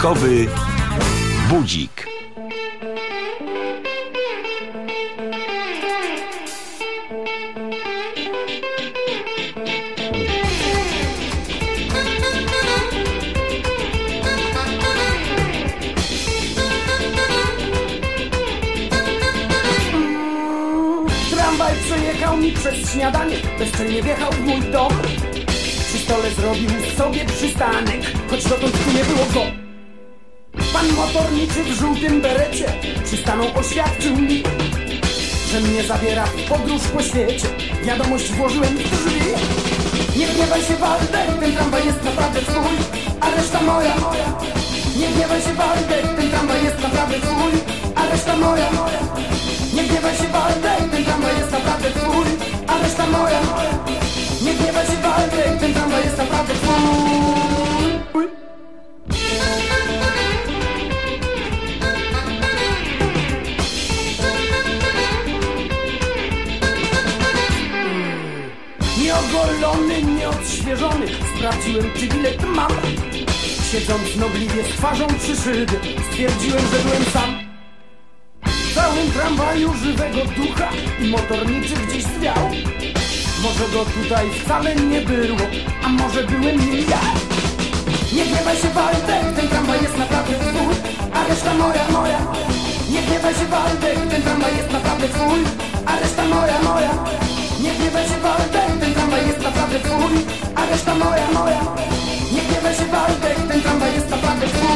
Porankowy budzik. Przejechał mi przez śniadanie Bezczelnie wjechał w mój dom Przy stole zrobił sobie przystanek Choć dotąd tu nie było go motorniczy w żółtym berecie Przystanął oświadczył mi Że mnie zabiera w podróż po świecie. Wiadomość włożyłem w drzwi. Nie gniewaj się Waldek, ten tramwaj jest naprawdę twój A reszta moja, moja. Nie gniewaj się Waldek, ten tramwaj jest naprawdę twój A reszta moja, moja. Nie gniewaj się Waldek, ten tramwaj jest naprawdę twój A reszta moja, moja. Nie gniewaj się Waldek, ten tramwaj jest naprawdę twój nieodświeżony Sprawdziłem, czy bilet mam Siedząc nobliwie z twarzą przy szybie Stwierdziłem, że byłem sam w całym tramwaju żywego ducha i motorniczy gdzieś zwiał. Może go tutaj wcale nie było, a może byłem nim ja. Nie gniewaj się Waldek, ten tramwaj jest naprawdę twój, a reszta moja, moja. Nie gniewaj się Waldek, ten tramwaj jest naprawdę twój, a reszta moja, moja. Nie gniewaj się Waldek, tramwaj jest naprawdę twój, a reszta moja, moja. Nie gniewaj się Waldek, ten tramwaj jest naprawdę twój.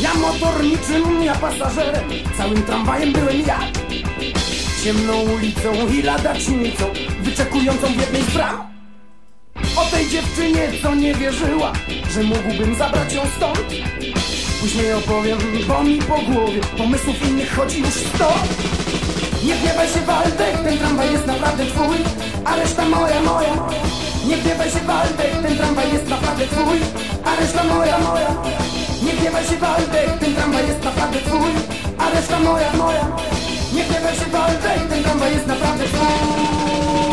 Ja motorniczym, ja pasażerem Całym tramwajem byłem ja Ciemną ulicą i ladacznicą Wyczekującą w jednej z bram dziewczynie, co nie wierzyła Że mógłbym zabrać ją stąd. Później opowiem, bo mi po głowie Pomysłów innych chodzi już sto. Nie gniewaj się Waldek, ten tramwaj jest naprawdę twój A reszta moja, moja. Nie gniewaj się Waldek, ten tramwaj jest naprawdę twój A reszta moja, moja. Nie gniewaj się Waldek, ten tramwaj jest naprawdę twój A reszta moja, moja. Nie gniewaj się Waldek, ten tramwaj jest naprawdę twój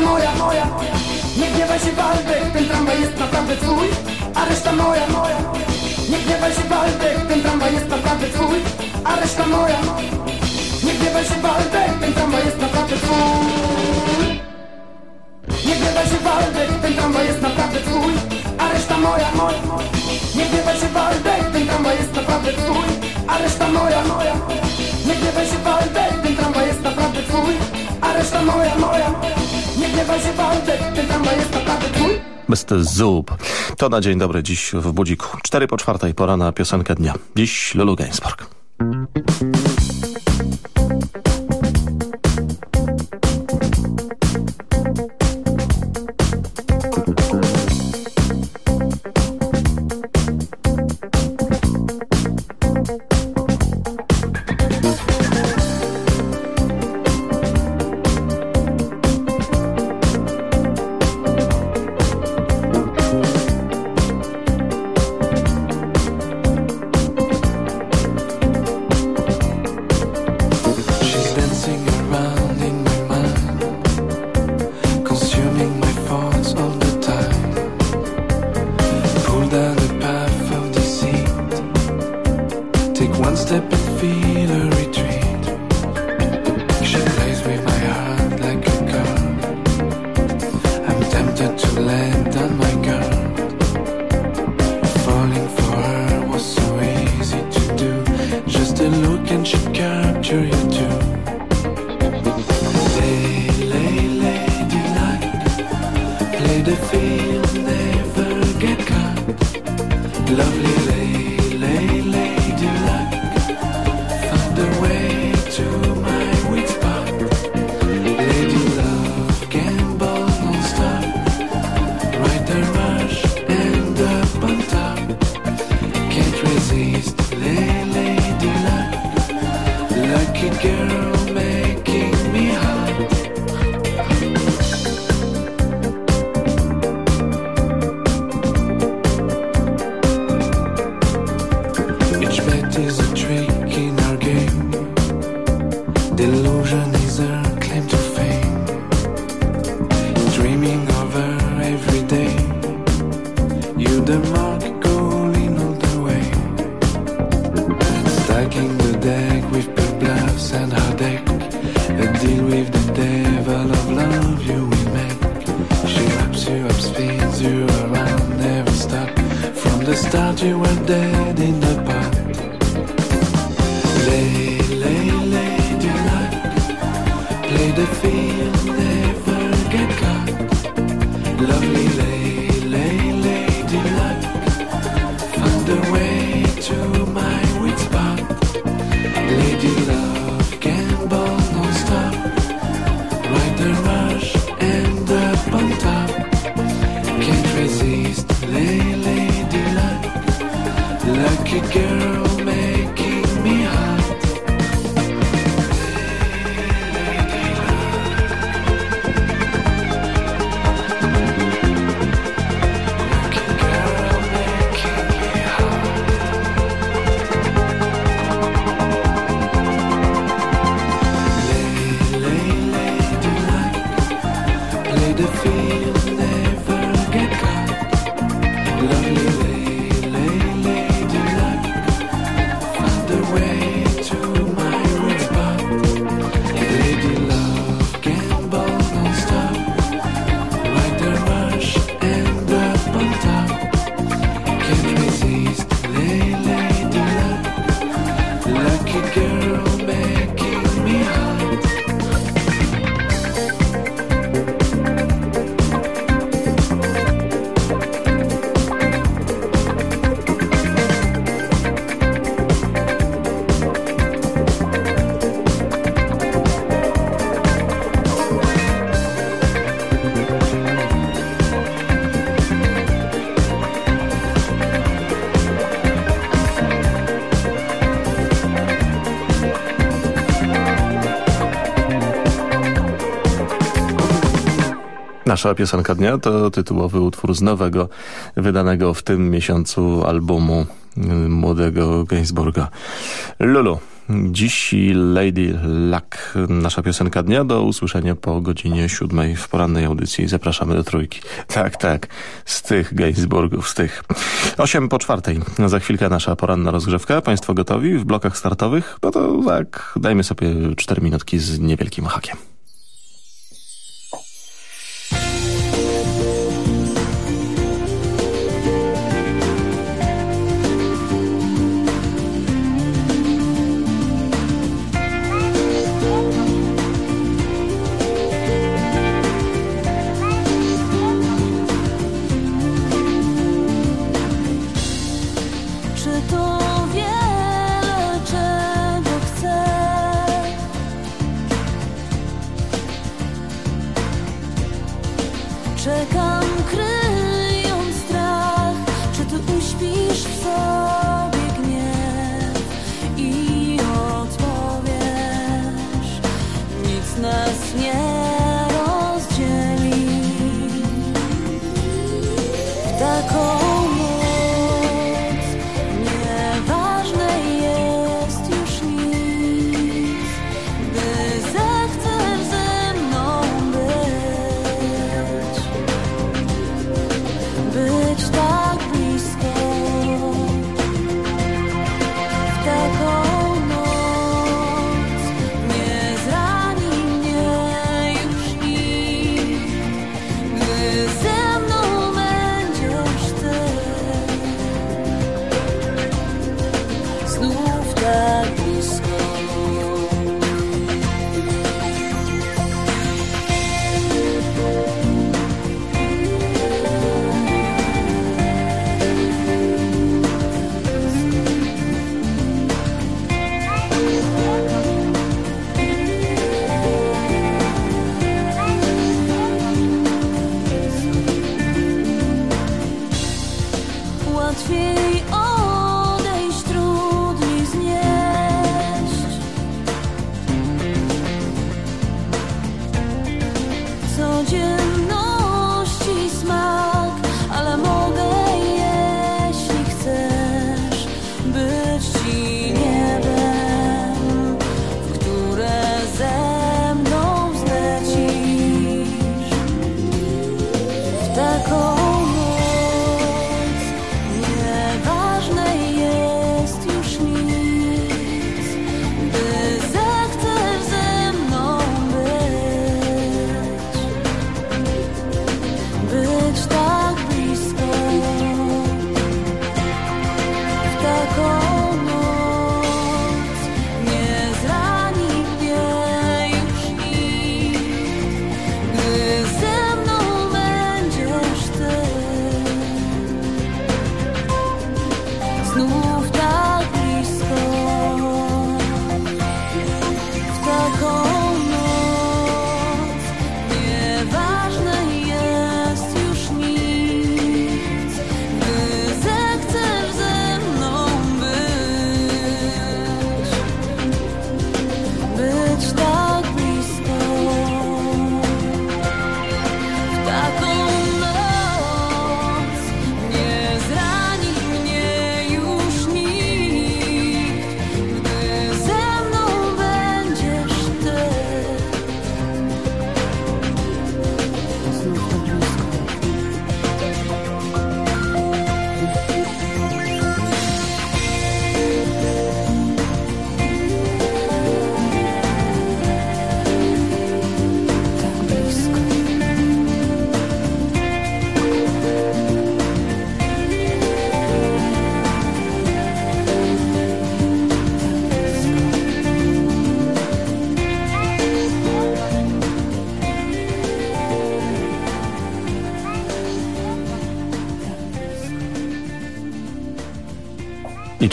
moja, moja. Nie gniewaj się Waldek, ten tramwaj jest naprawdę twój. A reszta moja, moja. Nie gniewaj się Waldek, ten tramwaj jest naprawdę twój. A reszta moja, moja Nie gniewaj się Waldek, ten tramwaj jest naprawdę twój. Nie gniewaj się Waldek, ten tramwaj jest naprawdę twój. A reszta moja, moja. Nie gniewaj się Waldek, ten tramwaj jest naprawdę twój. A reszta moja, moja. Nie gniewaj się Waldek, ten tramwaj jest naprawdę twój. A reszta moja, moja Nie gniewaj się Mr. Zub. To na dzień dobry dziś w Budziku. Cztery po czwartej, pora na piosenkę dnia. Dziś Lulu Gainsbourg. stacking the deck with pure bluffs and heartache. A deal with the devil of love you will make. She wraps you up, spins you around, never stop. From the start you were dead in the past. Nasza piosenka dnia to tytułowy utwór z nowego, wydanego w tym miesiącu albumu y, młodego Gainsbourga. Lulu, dziś Lady Luck, nasza piosenka dnia. Do usłyszenia po godzinie siódmej w porannej audycji. Zapraszamy do trójki. Tak, tak, z tych Gainsbourgów, z tych. Osiem po czwartej. Za chwilkę nasza poranna rozgrzewka. Państwo gotowi w blokach startowych? No to tak, dajmy sobie cztery minutki z niewielkim hakiem.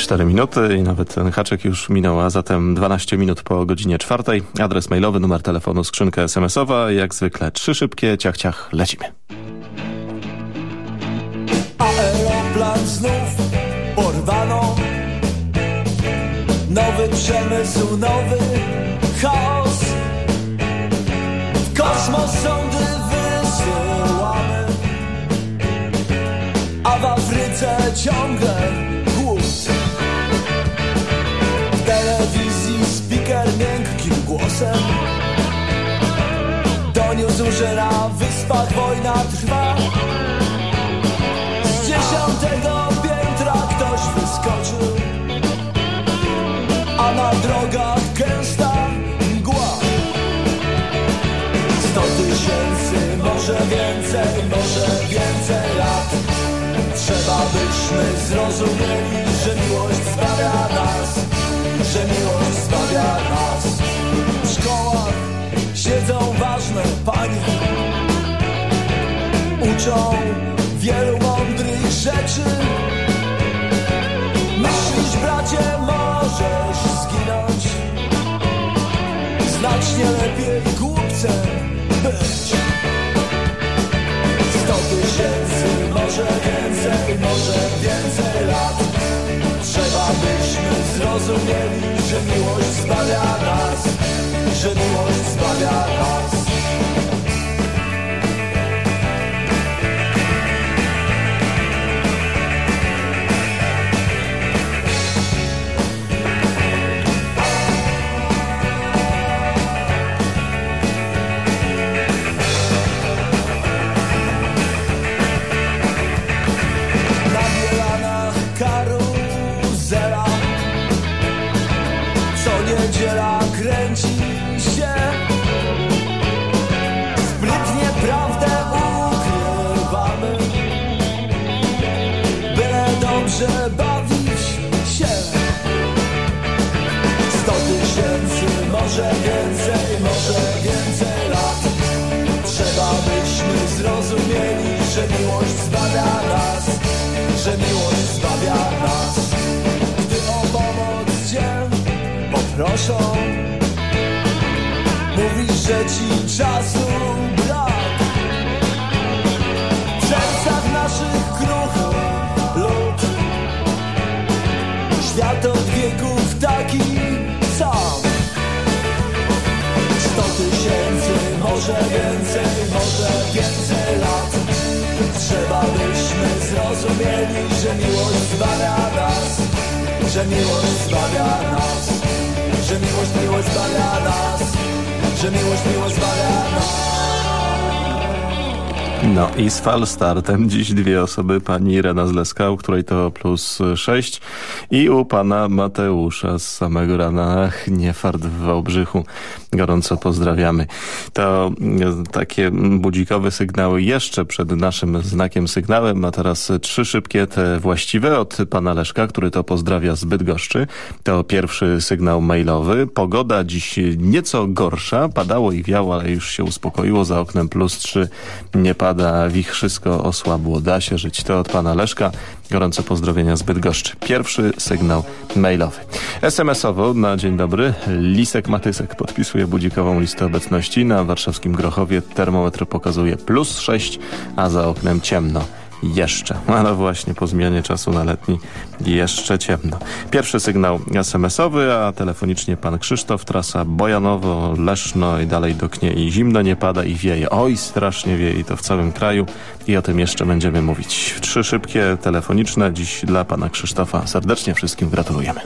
4 minuty i nawet ten haczek już minął, a zatem 12 minut po godzinie czwartej. Adres mailowy, numer telefonu, skrzynka smsowa, jak zwykle trzy szybkie, ciach ciach, lecimy. Na drogach gęsta mgła. Sto tysięcy, może więcej, może więcej lat. Trzeba byśmy zrozumieli, że miłość zbawia nas Że miłość zbawia nas. W szkołach siedzą ważne panie uczą wielu mądrych rzeczy. Myślisz, bracie, możesz Znacznie lepiej głupcem być. Sto tysięcy, może więcej, może więcej lat. Trzeba byśmy zrozumieli, że miłość zbawia nas, że miłość zbawia nas. Że miłość zbawia nas Że miłość zbawia nas. Gdy o pomoc cię poproszą. Mówisz, że ci czasu brak zrozumieli, że miłość zbawia nas Że miłość zbawia nas Że miłość, miłość zbawia nas Że miłość, miłość zbawia nas No i z falstartem dziś dwie osoby, pani Irena Zleska, u której to plus sześć i u pana Mateusza z samego rana, ach, nie fart w Wałbrzychu. Gorąco pozdrawiamy. To mm, takie budzikowe sygnały jeszcze przed naszym znakiem sygnałem, a teraz trzy szybkie, te właściwe od pana Leszka, który to pozdrawia z Bydgoszczy. To pierwszy sygnał mailowy. Pogoda dziś nieco gorsza, padało i wiało, ale już się uspokoiło, za oknem plus trzy nie pada, wichrzysko osłabło, da się żyć. To od pana Leszka. Gorące pozdrowienia z Bydgoszczy. Pierwszy sygnał mailowy. SMS-owo na dzień dobry. Lisek Matysek podpisuje budzikową listę obecności. Na warszawskim Grochowie termometr pokazuje plus 6, a za oknem ciemno. Jeszcze. Ale właśnie po zmianie czasu na letni jeszcze ciemno. Pierwszy sygnał SMS-owy, a telefonicznie pan Krzysztof, trasa Bojanowo, Leszno i dalej do Knie i zimno nie pada i wieje. Oj, strasznie wieje i to w całym kraju i o tym jeszcze będziemy mówić. Trzy szybkie telefoniczne dziś dla pana Krzysztofa. Serdecznie wszystkim gratulujemy.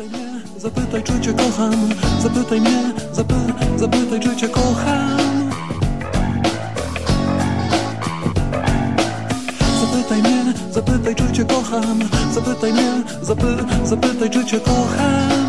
Zapytaj, czy cię kocham, zapytaj mnie, zapy, zapytaj, czy cię kocham. Zapytaj mnie, zapytaj, czy cię kocham, zapytaj mnie, zapy, zapytaj, czy cię kocham.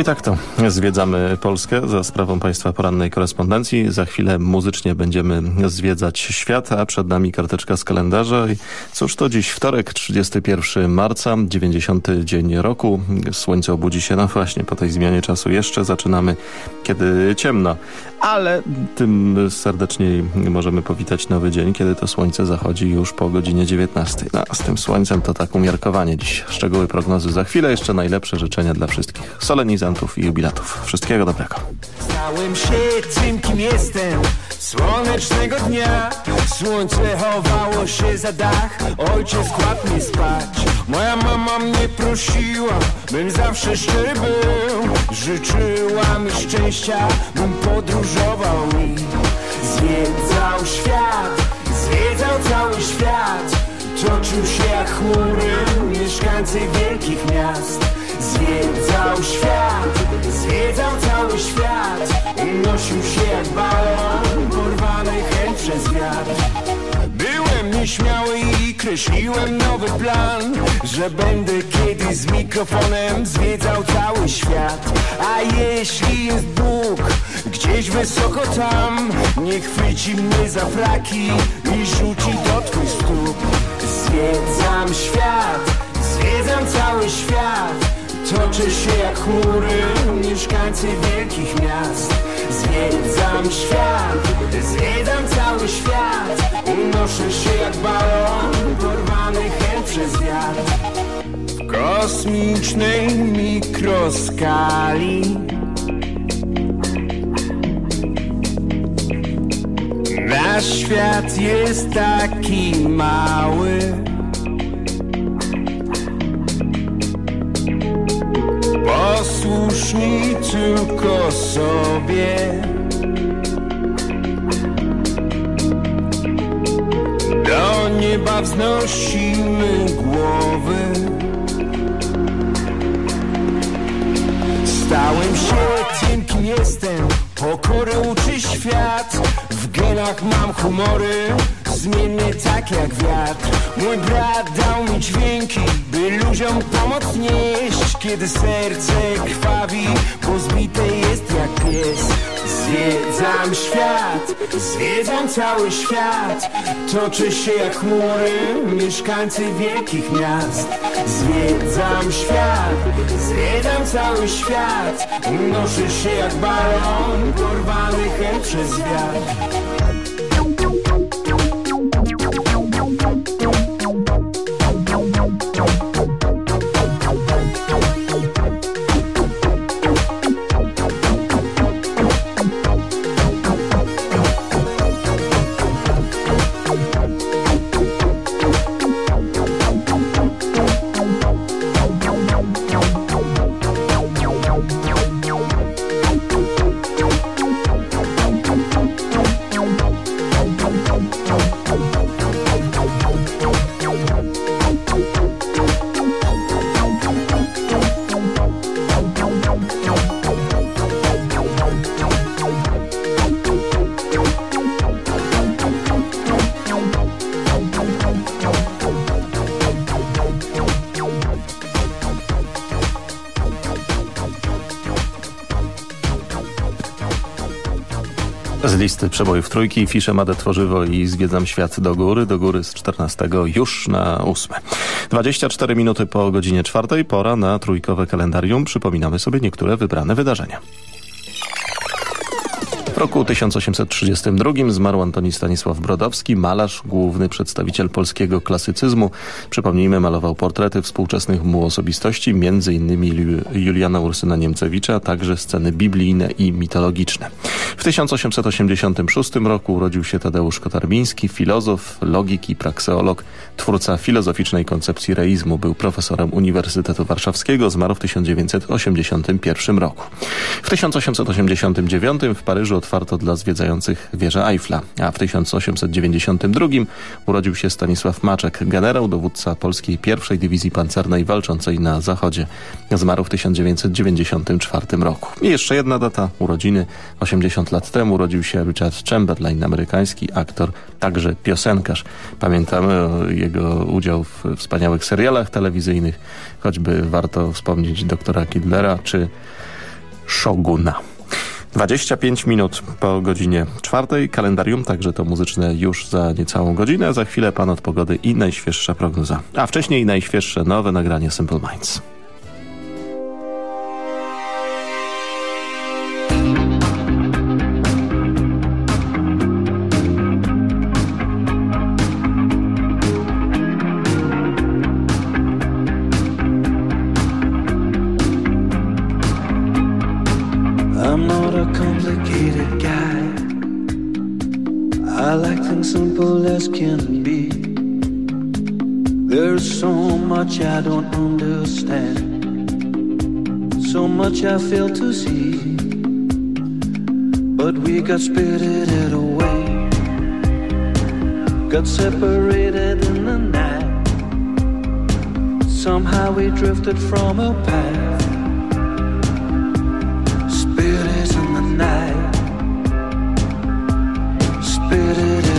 I tak to zwiedzamy Polskę za sprawą Państwa porannej korespondencji. Za chwilę muzycznie będziemy zwiedzać świat, a przed nami karteczka z kalendarza. I cóż to dziś wtorek, 31 marca, 90 dzień roku. Słońce obudzi się, no właśnie, po tej zmianie czasu jeszcze zaczynamy, kiedy ciemno. Ale tym serdeczniej możemy powitać nowy dzień, kiedy to słońce zachodzi już po godzinie 19. No, a z tym słońcem to tak umiarkowanie dziś. Szczegóły prognozy za chwilę. Jeszcze najlepsze życzenia dla wszystkich solenizantów i jubilatów. Wszystkiego dobrego. Stałem się tym, kim jestem Słonecznego dnia Słońce chowało się za dach Ojciec kładł mnie spać Moja mama mnie prosiła Bym zawsze szczery był. Życzyła mi szczęścia Bym podróżował i Zwiedzał świat Zwiedzał cały świat. Toczył się jak chmury Mieszkańcy wielkich miast. Zwiedzał świat Zwiedzał cały świat. Unosił się jak balon Porwany chęt przez wiatr nieśmiały i kreśliłem nowy plan Że będę kiedyś z mikrofonem zwiedzał cały świat. A jeśli jest Bóg gdzieś wysoko tam Nie chwyci mnie za flaki i rzuci do twych stóp. Zwiedzam świat, zwiedzam cały świat. Toczę się jak chmury, mieszkańcy wielkich miast Zwiedzam świat, zwiedzam cały świat. Unoszę się jak balon, porwany chęt przez wiatr. W kosmicznej mikroskali. Nasz świat jest taki mały Posłuszni tylko sobie. Do nieba wznosimy głowy. Stałem się tym, kim jestem? Pokory uczy świat. W genach mam humory Zmiennie tak jak wiatr Mój brat dał mi dźwięki By ludziom pomoc nieść. Kiedy serce krwawi Bo zbite jest jak pies. Zwiedzam świat Zwiedzam cały świat. Toczę się jak chmury Mieszkańcy wielkich miast. Zwiedzam świat Zwiedzam cały świat. Unoszę się jak balon Porwany hen przez wiatr Listy przebojów trójki Fisze Made Tworzywo i Zwiedzam Świat do góry. Do góry z 14 już na 8. 24 minuty po godzinie czwartej. Pora na trójkowe kalendarium. Przypominamy sobie niektóre wybrane wydarzenia. Roku 1832 zmarł Antoni Stanisław Brodowski, malarz, główny przedstawiciel polskiego klasycyzmu. Przypomnijmy, malował portrety współczesnych mu osobistości, m.in. Juliana Ursyna Niemcewicza, także sceny biblijne i mitologiczne. W 1886 roku urodził się Tadeusz Kotarbiński, filozof, logik i prakseolog, twórca filozoficznej koncepcji reizmu. Był profesorem Uniwersytetu Warszawskiego, zmarł w 1981 roku. W 1889 w Paryżu otwarto dla zwiedzających wieżę Eiffla, a w 1892 urodził się Stanisław Maczek, generał, dowódca polskiej pierwszej dywizji pancernej walczącej na zachodzie. Zmarł w 1994 roku. I jeszcze jedna data urodziny. 80 lat temu urodził się Richard Chamberlain, amerykański aktor, także piosenkarz. Pamiętamy jego udział w wspaniałych serialach telewizyjnych, choćby warto wspomnieć doktora Kidlera czy Shoguna. 25 minut po godzinie czwartej. Kalendarium, także to muzyczne już za niecałą godzinę. Za chwilę pan od pogody i najświeższa prognoza. A wcześniej najświeższe nowe nagranie Simple Minds. Much I don't understand, so much I fail to see. But we got spirited away, got separated in the night. Somehow we drifted from a path. Spirits in the night, spirited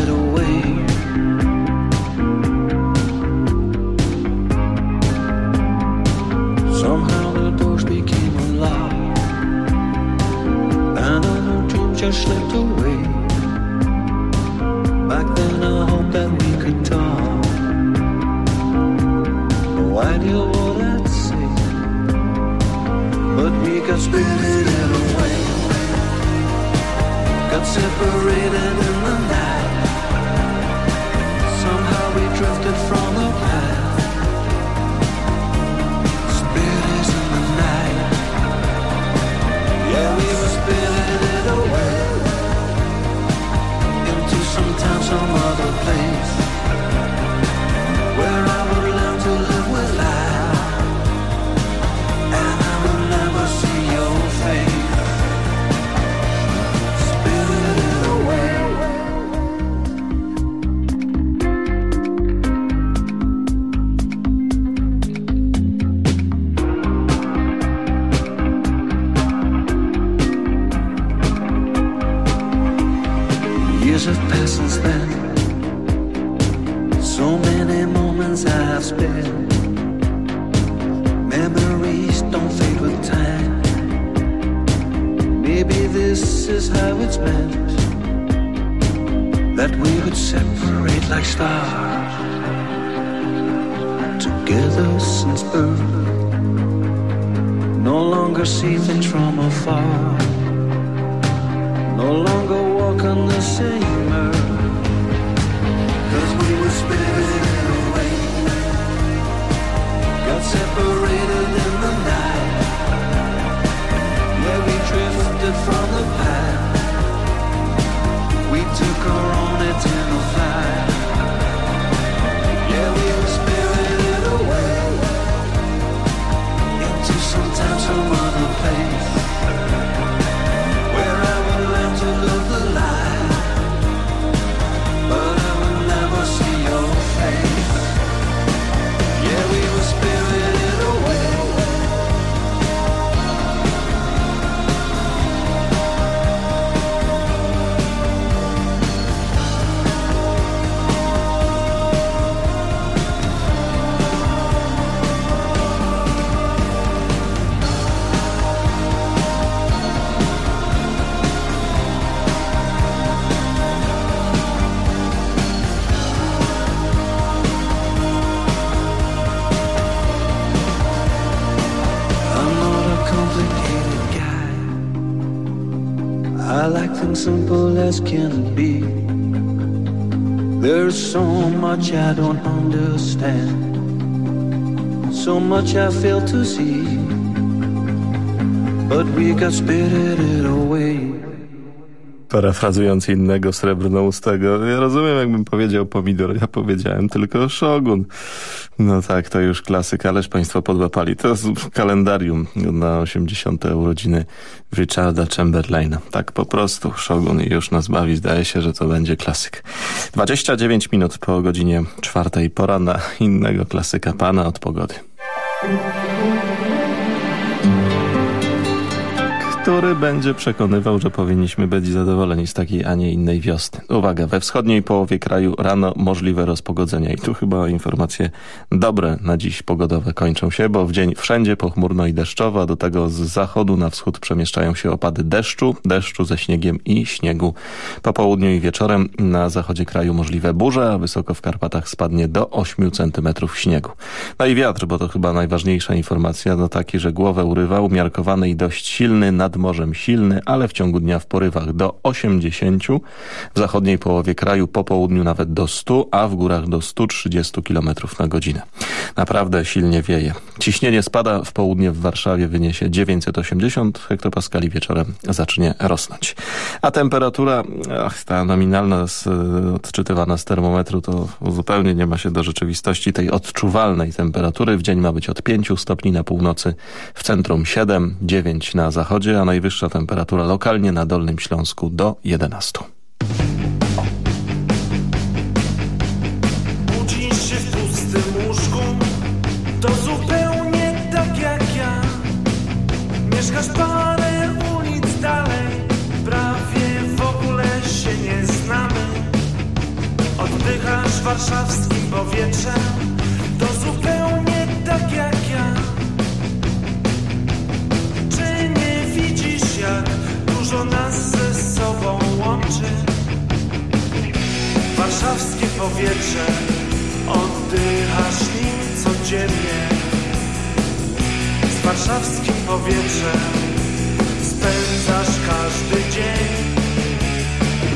as can be. There's so much I don't understand, so much I fail to see. But we got spirited away. Parafrazując innego srebrnoustego, ja rozumiem jakbym powiedział pomidor, ja powiedziałem tylko szogun. No tak, to już klasyk, ależ państwo podłapali. To jest kalendarium na 80. urodziny Richarda Chamberlaina. Tak po prostu, szogun i już nas bawi. Zdaje się, że to będzie klasyk. 29 minut po godzinie czwartej. Pora na innego klasyka, pana od pogody. Który będzie przekonywał, że powinniśmy być zadowoleni z takiej, a nie innej wiosny. Uwaga, we wschodniej połowie kraju rano możliwe rozpogodzenia i tu chyba informacje dobre na dziś pogodowe kończą się, bo w dzień wszędzie pochmurno i deszczowo, a do tego z zachodu na wschód przemieszczają się opady deszczu, deszczu ze śniegiem i śniegu. Po południu i wieczorem na zachodzie kraju możliwe burze, a wysoko w Karpatach spadnie do 8 cm śniegu. No i wiatr, bo to chyba najważniejsza informacja, no taki, że głowę urywa, umiarkowany i dość silny, nad morzem silny, ale w ciągu dnia w porywach do 80, w zachodniej połowie kraju po południu nawet do 100, a w górach do 130 km na godzinę. Naprawdę silnie wieje. Ciśnienie spada, w południe w Warszawie wyniesie 980 hektopaskali, wieczorem zacznie rosnąć. A temperatura, ach, ta nominalna z, odczytywana z termometru to zupełnie nie ma się do rzeczywistości tej odczuwalnej temperatury. W dzień ma być od 5 stopni na północy, w centrum 7, 9 na zachodzie, a najwyższa temperatura lokalnie na Dolnym Śląsku do 11. powietrze. Oddychasz nim codziennie. Z warszawskim powietrzem Spędzasz każdy dzień.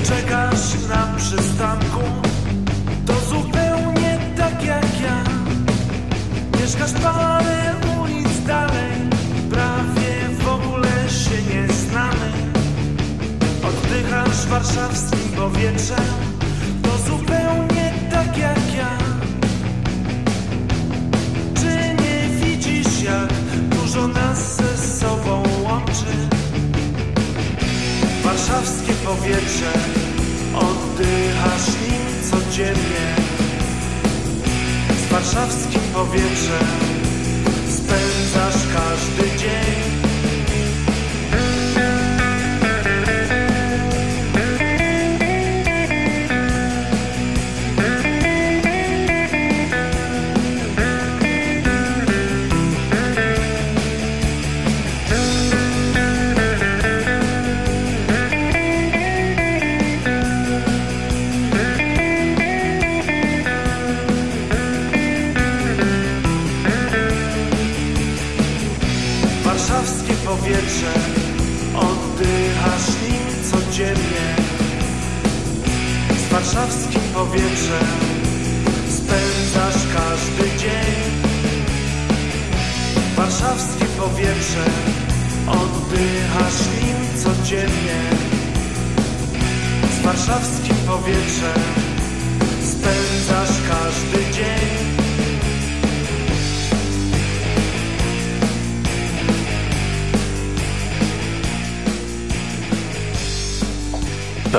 Czekasz na przystanku. To zupełnie tak jak ja. Mieszkasz parę ulic dalej. Prawie w ogóle się nie znamy. Oddychasz warszawskim powietrzem dużo nas ze sobą łączy. Warszawskie powietrze Oddychasz nim codziennie. Z warszawskim powietrzem Spędzasz każdy dzień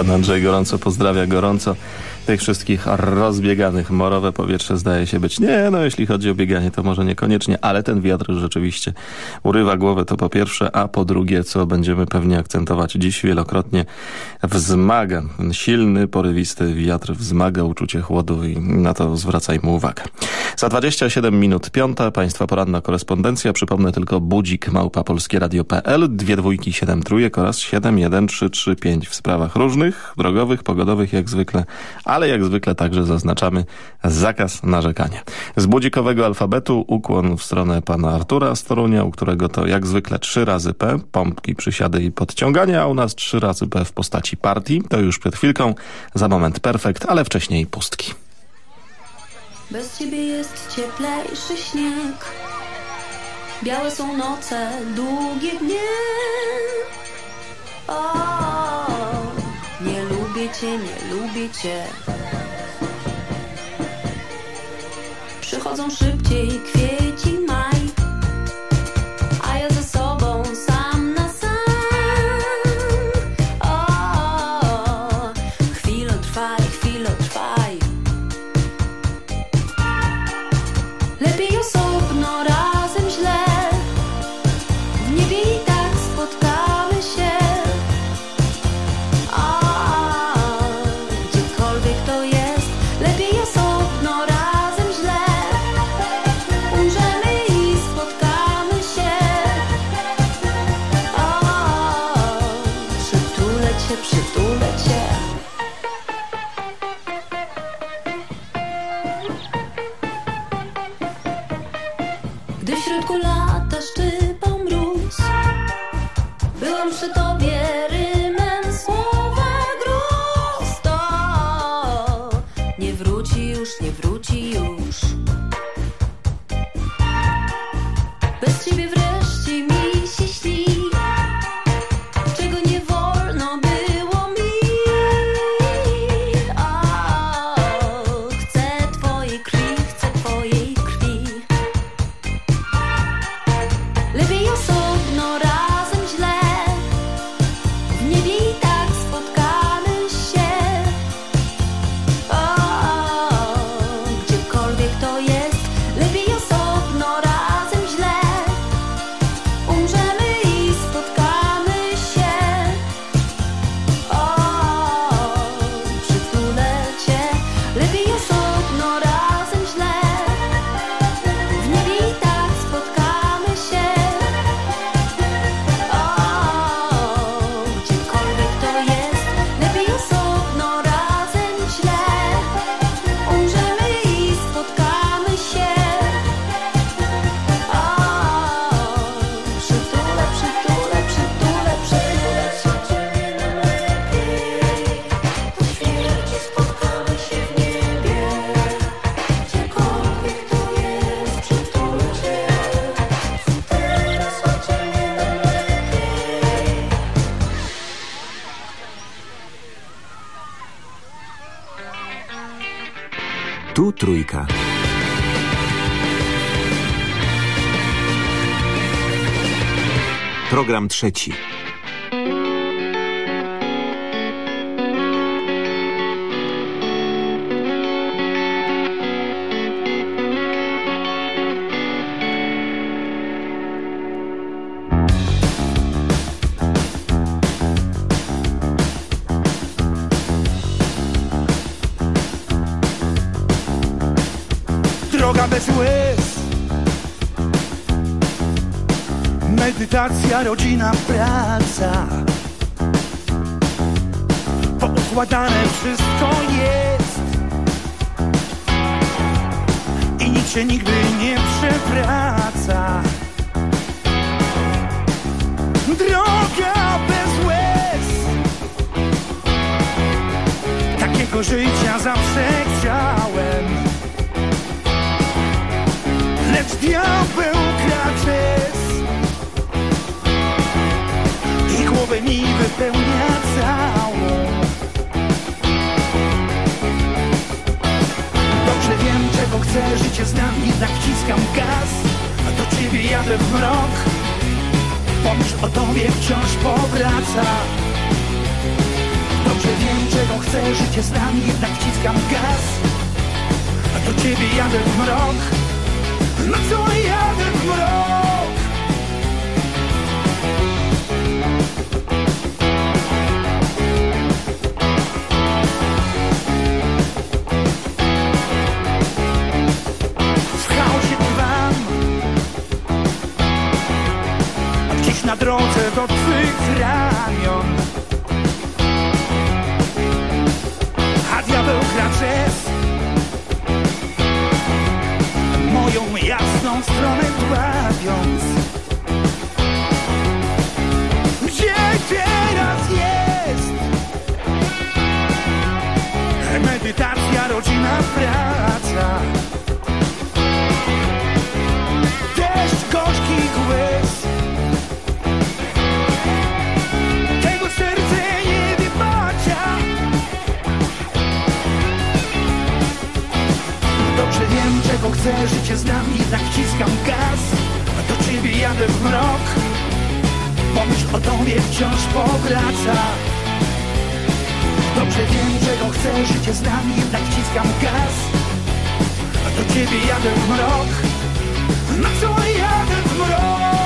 Pan Andrzej gorąco pozdrawia, gorąco tych wszystkich rozbieganych. Morowe powietrze zdaje się być. Nie, no jeśli chodzi o bieganie, to może niekoniecznie, ale ten wiatr rzeczywiście urywa głowę, to po pierwsze, a po drugie, co będziemy pewnie akcentować dziś wielokrotnie, wzmaga. Silny, porywisty wiatr wzmaga uczucie chłodu i na to zwracajmy uwagę. Za 27 minut piąta, Państwa poranna korespondencja. Przypomnę tylko budzik małpa polskieradio.pl, dwie dwójki, siedem trójek oraz 71335 w sprawach różnych, drogowych, pogodowych, jak zwykle, ale jak zwykle także zaznaczamy zakaz narzekania. Z budzikowego alfabetu ukłon w stronę pana Artura z u którego to jak zwykle trzy razy P, pompki, przysiady i podciągania, a u nas trzy razy P w postaci partii. To już przed chwilką, za moment perfekt, ale wcześniej pustki. Bez ciebie jest cieplejszy śnieg. Białe są noce, długie dnie. O, nie lubię cię, nie lubię cię. Przychodzą szybciej kwieci Trzeci. Medytacja, rodzina, praca. Poukładane wszystko jest. I nic się nigdy nie przewraca. Droga bez łez. Takiego życia zawsze chciałem. Lecz diabeł głowę mi wypełnia całą. Dobrze wiem czego chcę, życie znam Jednak wciskam gaz, a do ciebie jadę w mrok. Pomyśl o tobie wciąż powraca. Dobrze wiem czego chcę, życie znam Jednak wciskam gaz, a do ciebie jadę w mrok. No co jadę w mrok drodze do twych ramion. A diabeł gra Moją jasną stronę dławiąc Gdzie teraz jest Medytacja, rodzina, praca? Deszcz gorzkich łez czego chcę, życie znam Jednak wciskam gaz, a do ciebie jadę w mrok. Pomyśl o tobie wciąż powraca. Dobrze wiem czego chcę, życie znam Jednak wciskam gaz, a do ciebie jadę w mrok. Na co jadę w mrok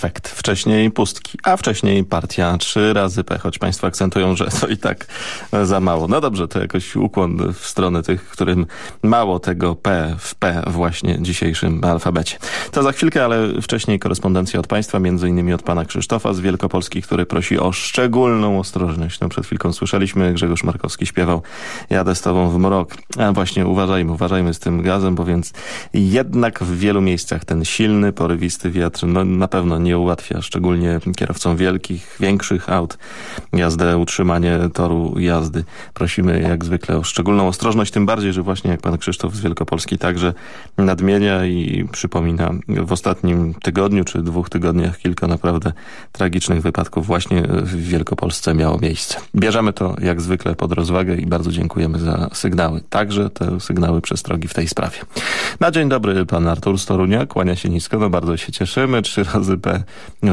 Perfekt. Wcześniej pustki, a wcześniej partia trzy razy P, choć Państwo akcentują, że to i tak za mało. No dobrze, to jakoś ukłon w stronę tych, którym mało tego P w P właśnie dzisiejszym alfabecie. To za chwilkę, ale wcześniej korespondencja od Państwa, między innymi od Pana Krzysztofa z Wielkopolski, który prosi o szczególną ostrożność. No przed chwilką słyszeliśmy, Grzegorz Markowski śpiewał Jadę z Tobą w mrok. A właśnie uważajmy, uważajmy z tym gazem, bo więc jednak w wielu miejscach ten silny, porywisty wiatr no, na pewno nie ułatwia, szczególnie kierowcom wielkich, większych aut jazdę, utrzymanie toru jazdy. Prosimy jak zwykle o szczególną ostrożność, tym bardziej, że właśnie jak pan Krzysztof z Wielkopolski także nadmienia i przypomina w ostatnim tygodniu czy dwóch tygodniach kilka naprawdę tragicznych wypadków właśnie w Wielkopolsce miało miejsce. Bierzemy to jak zwykle pod rozwagę i bardzo dziękujemy za sygnały. Także te sygnały przestrogi w tej sprawie. Na dzień dobry pan Artur Storunia, kłania się nisko, no bardzo się cieszymy. Trzy razy P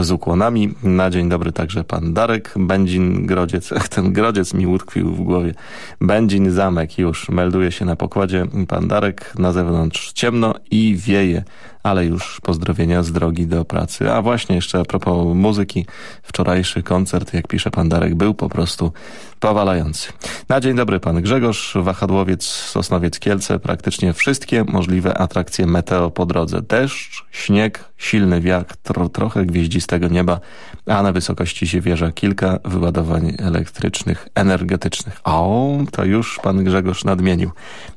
z ukłonami. Na dzień dobry także pan Darek Będzin Grodziec. Ten Grodziec mi utkwił w głowie. Będzin Zamek już melduje się na pokładzie. Pan Darek na zewnątrz ciemno i wieje ale już pozdrowienia z drogi do pracy. A właśnie jeszcze a propos muzyki, wczorajszy koncert, jak pisze pan Darek, był po prostu powalający. Na dzień dobry pan Grzegorz, wahadłowiec Sosnowiec Kielce, praktycznie wszystkie możliwe atrakcje meteo po drodze. Deszcz, śnieg, silny wiatr, trochę gwieździstego nieba, a na wysokości się wieża kilka wyładowań elektrycznych, energetycznych. O, to już pan Grzegorz nadmienił.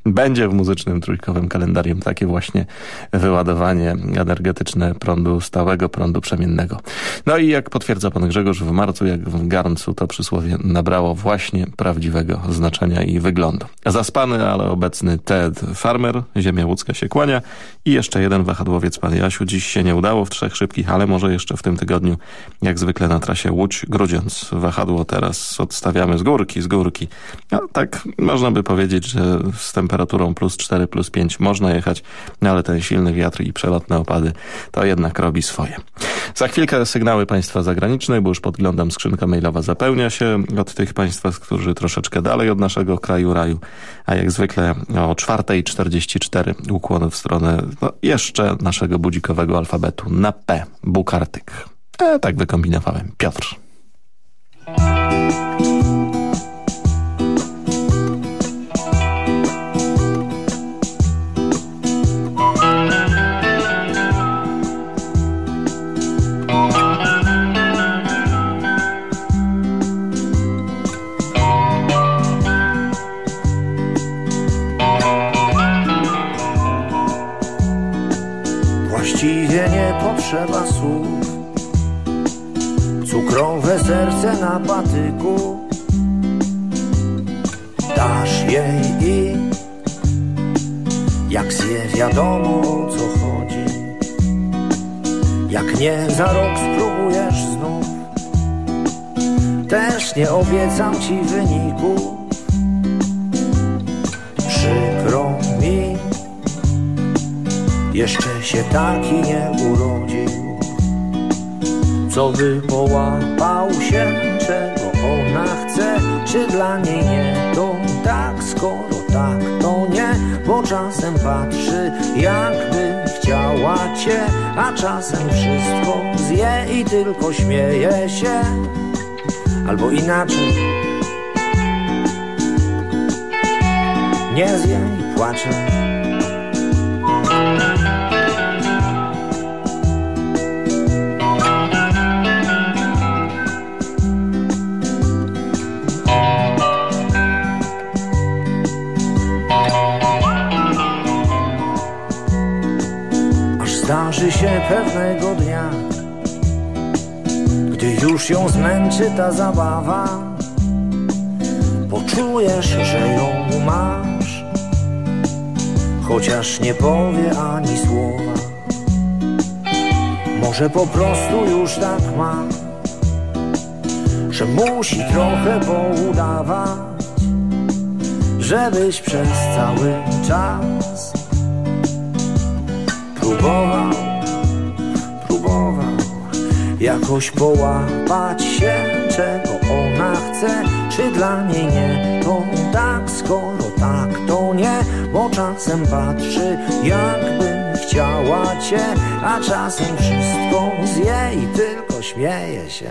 Będzie w muzycznym trójkowym kalendarium takie właśnie wyładowanie energetyczne prądu stałego, prądu przemiennego. No i jak potwierdza pan Grzegorz, w marcu jak w garncu to przysłowie nabrało właśnie prawdziwego znaczenia i wyglądu. Zaspany, ale obecny Ted Farmer, ziemia łódzka się kłania i jeszcze jeden wahadłowiec, pan Jasiu. Dziś się nie udało w trzech szybkich, ale może jeszcze w tym tygodniu, jak zwykle na trasie Łódź-Grudziądz. Wahadło teraz odstawiamy z górki, z górki. No, tak można by powiedzieć, że z temperaturą plus 4, plus 5 można jechać, no, ale ten silny wiatr i przelotne opady to jednak robi swoje. Za chwilkę sygnały państwa zagraniczne, bo już podglądam skrzynka mailowa zapełnia się od tych państwa, którzy troszeczkę dalej od naszego kraju raju, a jak zwykle o 4.44 ukłon w stronę no, jeszcze naszego budzikowego alfabetu na P. Bukartyk. E, tak wykombinowałem. Piotr. Potrzeba słów. Cukrowe serce na patyku. Dasz jej i Jak zje wiadomo o co chodzi. Jak nie za rok spróbujesz znów. Też nie obiecam ci wyniku jeszcze się taki nie urodził Co by połapał się, czego ona chce. Czy dla niej nie to tak, skoro tak to nie? Bo czasem patrzy jakby chciała cię A czasem wszystko zje i tylko śmieje się. Albo inaczej. Nie zje i płacze się pewnego dnia Gdy już ją zmęczy ta zabawa Poczujesz, że ją masz Chociaż nie powie ani słowa. Może po prostu już tak ma Że musi trochę poudawać Żebyś przez cały czas próbował, jakoś połapać się, czego ona chce, czy dla niej nie, to tak, skoro tak, to nie, bo czasem patrzy, jakby chciała cię, a czasem wszystko zje i tylko śmieje się.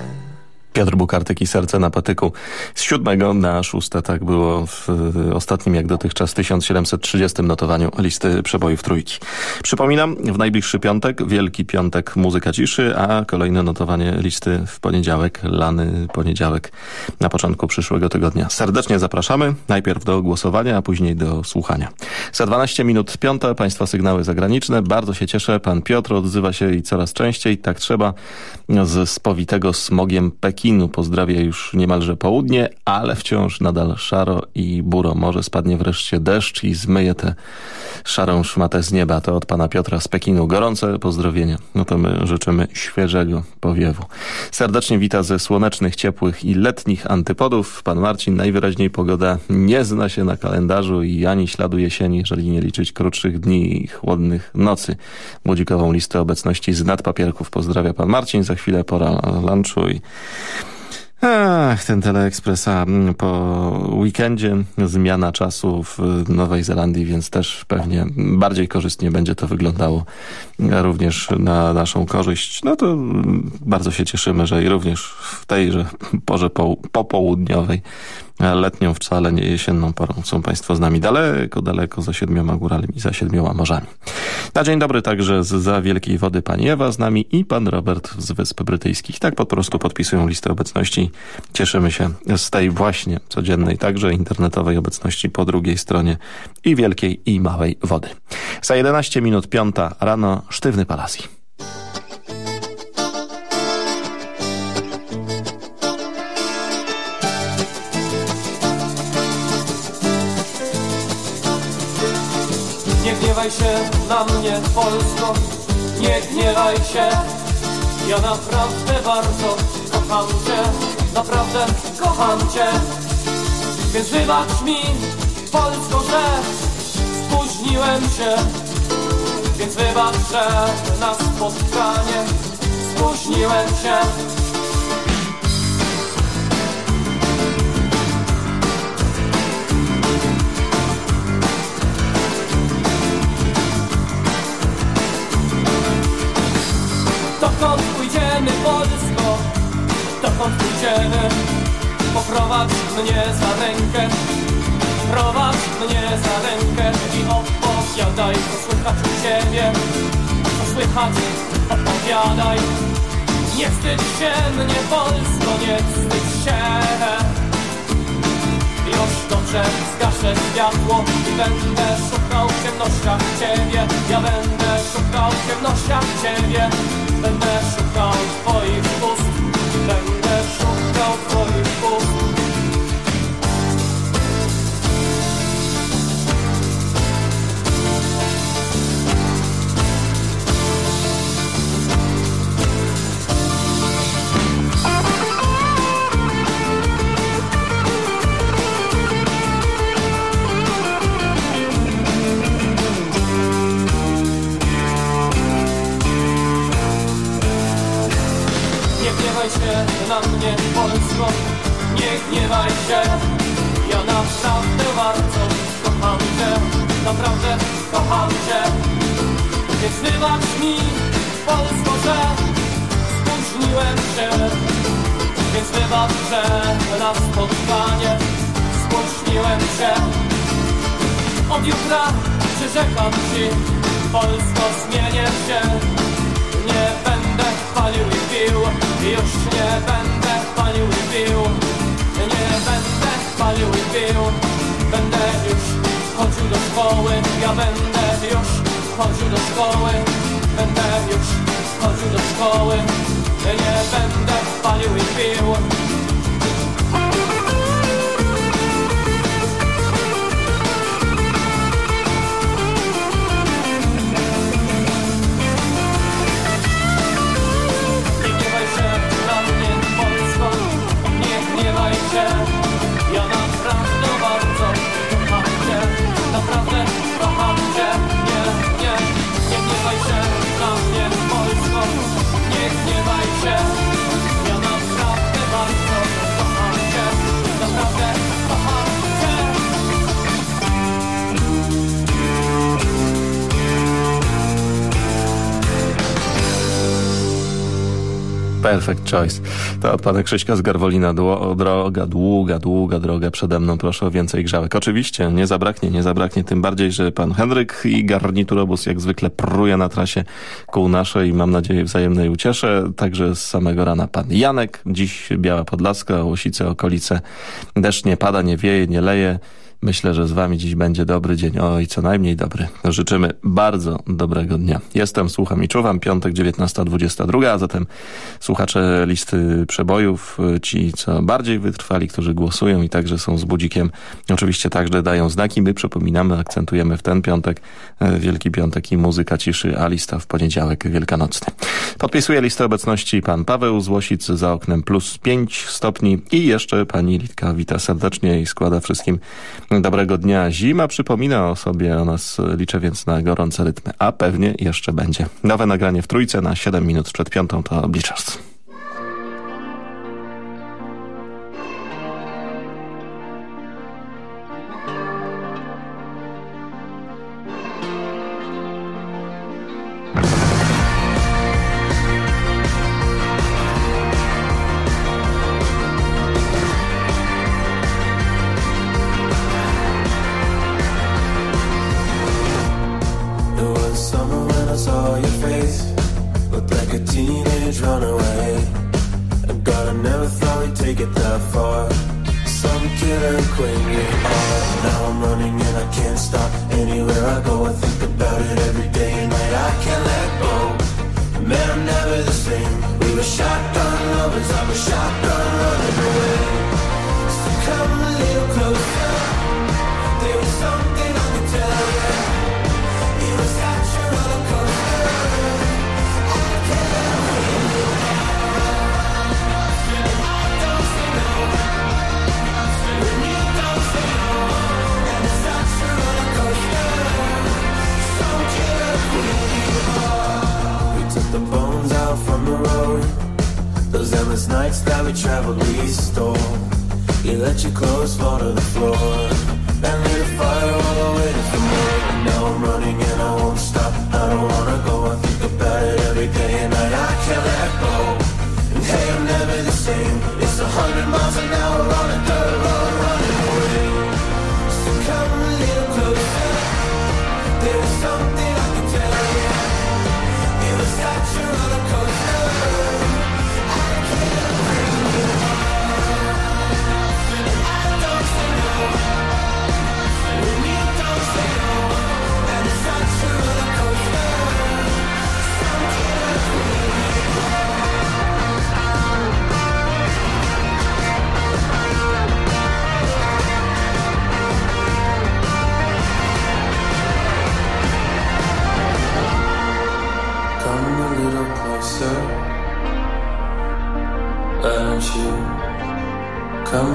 Piotr Bukartyk i Serce na patyku. Z siódmego na szóste, tak było w ostatnim jak dotychczas 1730 notowaniu listy przebojów trójki. Przypominam, w najbliższy piątek, Wielki Piątek Muzyka Ciszy, a kolejne notowanie listy w poniedziałek, lany poniedziałek na początku przyszłego tygodnia. Serdecznie zapraszamy, najpierw do głosowania, a później do słuchania. Za 12 minut piąta, Państwa sygnały zagraniczne. Bardzo się cieszę, Pan Piotr odzywa się i coraz częściej, tak trzeba, z spowitego smogiem Pekinu. Pozdrawia już niemalże południe, ale wciąż nadal szaro i buro. Może spadnie wreszcie deszcz i zmyje tę szarą szmatę z nieba. To od pana Piotra z Pekinu. Gorące pozdrowienia. No to my życzymy świeżego powiewu. Serdecznie wita ze słonecznych, ciepłych i letnich antypodów. Pan Marcin, najwyraźniej pogoda nie zna się na kalendarzu i ani śladu jesieni, jeżeli nie liczyć krótszych dni i chłodnych nocy. Młodzikową listę obecności z nadpapierków pozdrawia pan Marcin. Za chwilę pora lunchu i Ach, ten Teleekspres, a po weekendzie zmiana czasu w Nowej Zelandii, więc też pewnie bardziej korzystnie będzie to wyglądało również na naszą korzyść. No to bardzo się cieszymy, że i również w tejże porze popołudniowej letnią wcale nie jesienną porą. Są Państwo z nami daleko, daleko za siedmioma górami za siedmioma morzami. Na dzień dobry także z za Wielkiej Wody pani Ewa z nami i pan Robert z Wysp Brytyjskich. Tak po prostu podpisują listę obecności. Cieszymy się z tej właśnie codziennej, także internetowej obecności po drugiej stronie i Wielkiej i Małej Wody. Za 11 minut piąta rano Sztywny Palasji. Gniewaj się na mnie, Polsko, nie gniewaj się. Ja naprawdę bardzo kocham Cię, naprawdę kocham Cię. Więc wybacz mi, Polsko, że spóźniłem się. Więc wybacz, że na spotkanie spóźniłem się. Pójdziemy? Poprowadź mnie za rękę. Prowadź mnie za rękę I opowiadaj, co słychać u Ciebie. Co słychać, opowiadaj. Nie wstydź się mnie, Polsko, nie wstydź się. Już dobrze zgaszę światło i będę szukał w ciemnościach Ciebie. Ja będę szukał w ciemnościach Ciebie. Będę szukał Twoich ust szukał Twoich ust Nie naprawdę kocham Cię. Więc wybacz mi, Polsko, że spóźniłem się. Więc wybacz, że na spotkanie spóźniłem się. Od jutra przyrzekam Ci, Polsko, zmienię się. Nie będę palił i pił, już nie będę palił i pił. Nie będę palił i pił, będę już chodził do szkoły. Ja będę już chodził do szkoły, będę już chodził do szkoły. Nie będę palił i pił. się, Perfect choice. To od pana Krzyśka z Garwolina. Droga, długa, długa droga przede mną. Proszę o więcej grzałek. Oczywiście, nie zabraknie, nie zabraknie. Tym bardziej, że pan Henryk i garniturobus jak zwykle pruje na trasie ku naszej, mam nadzieję, wzajemnej uciesze. Także z samego rana pan Janek. Dziś Biała Podlaska, Łosice, okolice. Deszcz nie pada, nie wieje, nie leje. Myślę, że z wami dziś będzie dobry dzień. Oj, co najmniej dobry. Życzymy bardzo dobrego dnia. Jestem, słucham i czuwam. Piątek, 19.22, a zatem słuchacze listy przebojów, ci co bardziej wytrwali, którzy głosują i także są z budzikiem, oczywiście także dają znaki. My przypominamy, akcentujemy w ten piątek, e, Wielki Piątek i muzyka ciszy, a lista w poniedziałek wielkanocny. Podpisuje listę obecności pan Paweł z Łosic za oknem plus 5 stopni i jeszcze pani Litka wita serdecznie i składa wszystkim Dobrego dnia. Zima przypomina o sobie o nas, liczę więc na gorące rytmy, a pewnie jeszcze będzie. Nowe nagranie w trójce na 7 minut przed piątą to Bleachers.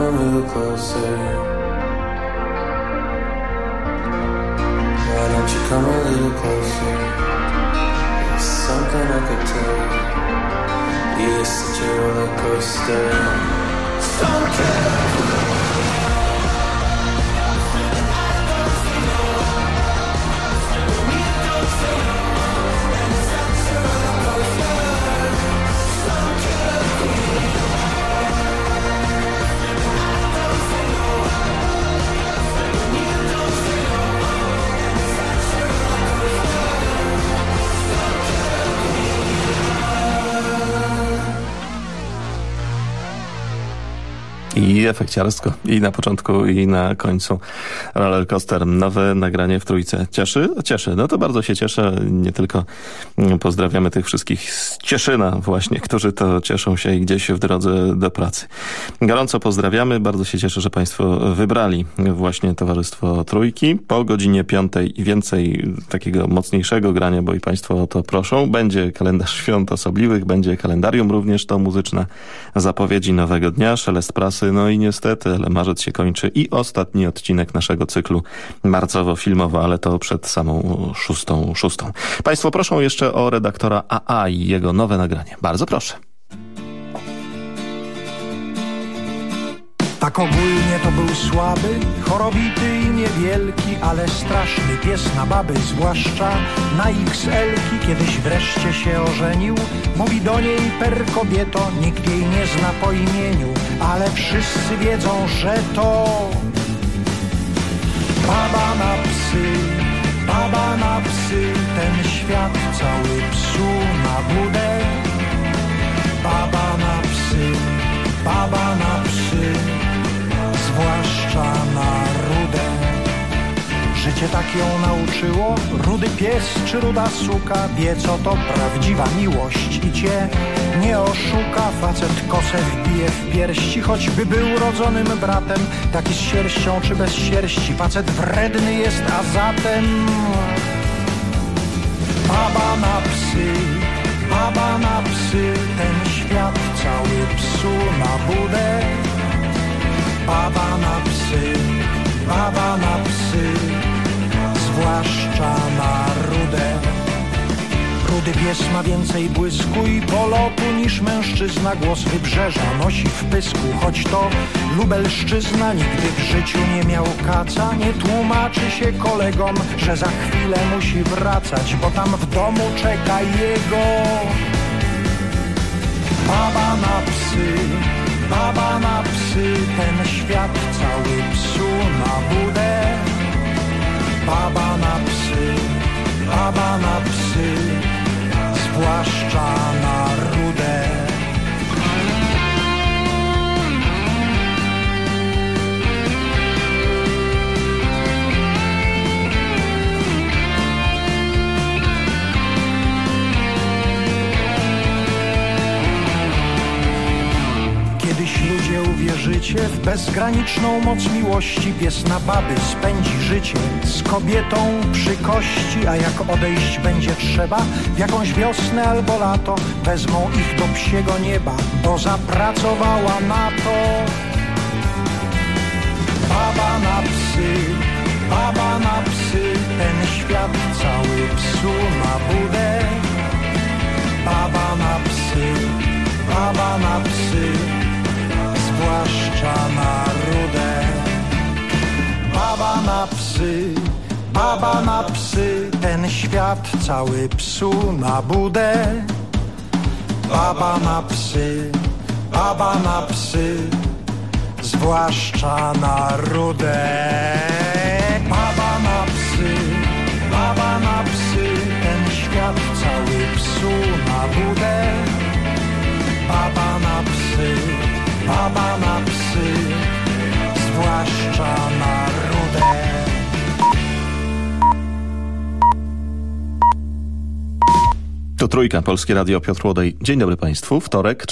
Come a little closer? Why don't you come a little closer? Something I could tell you. You're such a roller coaster. Some killer I efekciarstwo. I na początku, i na końcu roller coaster. Nowe nagranie w trójce. Cieszy? Cieszy. No to bardzo się cieszę. Nie tylko pozdrawiamy tych wszystkich z Cieszyna właśnie, którzy to cieszą się i gdzieś w drodze do pracy. Gorąco pozdrawiamy. Bardzo się cieszę, że Państwo wybrali właśnie Towarzystwo Trójki. Po godzinie piątej i więcej takiego mocniejszego grania, bo i Państwo o to proszą. Będzie kalendarz świąt osobliwych, będzie kalendarium również to muzyczne zapowiedzi nowego dnia, szelest prasy, no i niestety, ale marzec się kończy i ostatni odcinek naszego cyklu marcowo-filmowo, ale to przed samą szóstą, szóstą. Państwo proszą jeszcze o redaktora AA i jego nowe nagranie. Bardzo proszę. Tak ogólnie to był słaby, chorobity i niewielki, ale straszny pies na baby, zwłaszcza na XL-ki. Kiedyś wreszcie się ożenił, mówi do niej per kobieto, nikt jej nie zna po imieniu, ale wszyscy wiedzą, że to baba na psy, baba na psy, ten świat cały psu na budę. Baba na psy, baba na psy, zwłaszcza na rudę. Życie tak ją nauczyło, rudy pies czy ruda suka wie co to prawdziwa miłość i cię nie oszuka. Facet kosę wbije w pierści, choćby był rodzonym bratem, taki z sierścią czy bez sierści. Facet wredny jest, a zatem baba na psy, baba na psy, ten świat cały psu na budę. Baba na psy, baba na psy, zwłaszcza na rudę. Rudy pies ma więcej błysku i polotu niż mężczyzna. Głos wybrzeża nosi w pysku. Choć to lubelszczyzna Nigdy w życiu nie miał kaca Nie tłumaczy się kolegom, że za chwilę musi wracać Bo tam w domu czeka jego. Baba na psy, baba na psy Ten świat cały psu na budę. Baba na psy, baba na psy zwłaszcza na rudę. Kiedyś ludzie uwierzycie w bezgraniczną moc miłości Pies na baby spędzi życie. Z kobietą przy kości A jak odejść będzie trzeba? W jakąś wiosnę albo lato Wezmą ich do psiego nieba, bo zapracowała na to Baba na psy, baba na psy. Ten świat cały psu na budę. Baba na psy, baba na psy zwłaszcza na rudę. Baba na psy, baba na psy, ten świat cały psu na budę. Baba na psy, baba na psy, zwłaszcza na rudę. Baba na psy, baba na psy, ten świat cały psu na budę. Baba na psy, baba na psy, zwłaszcza na rudę. To Trójka, Polskie Radio, Piotr Łodej. Dzień dobry Państwu. Wtorek,